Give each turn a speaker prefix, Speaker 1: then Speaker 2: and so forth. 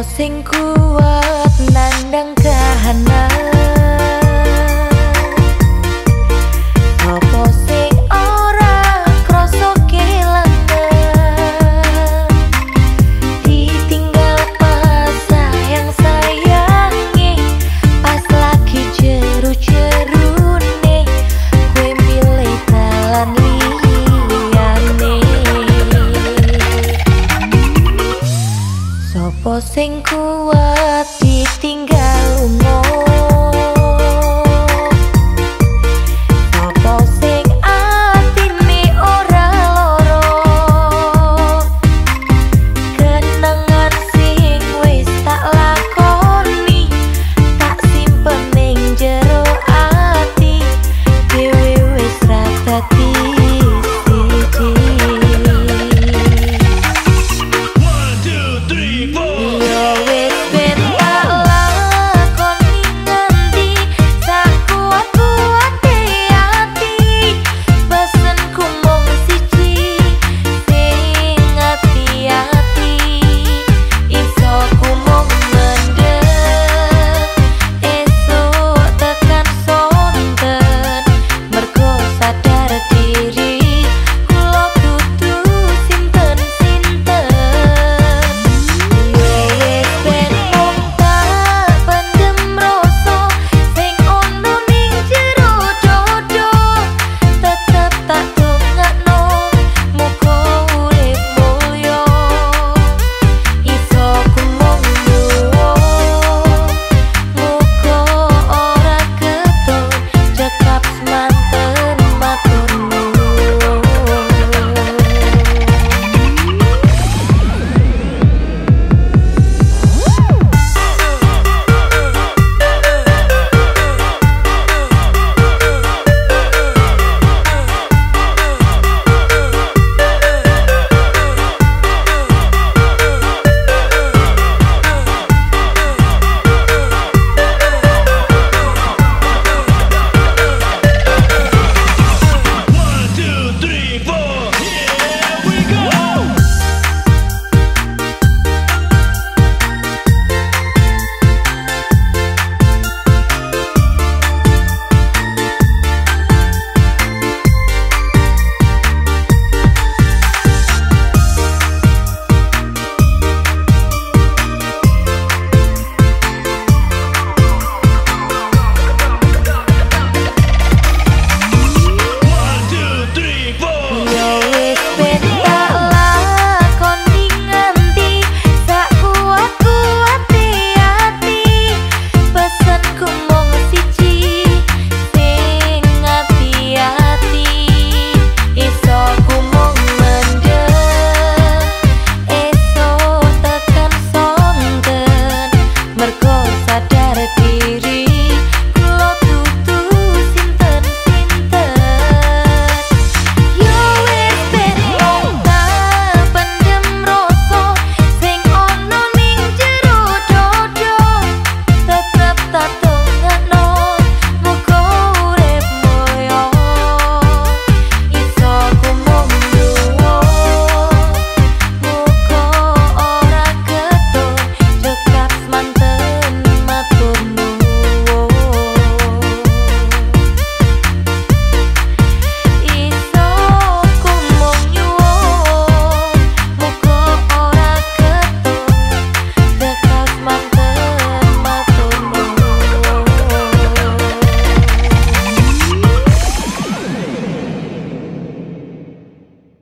Speaker 1: Sopo sing kuat nandang kahanan sing kuat ditinggal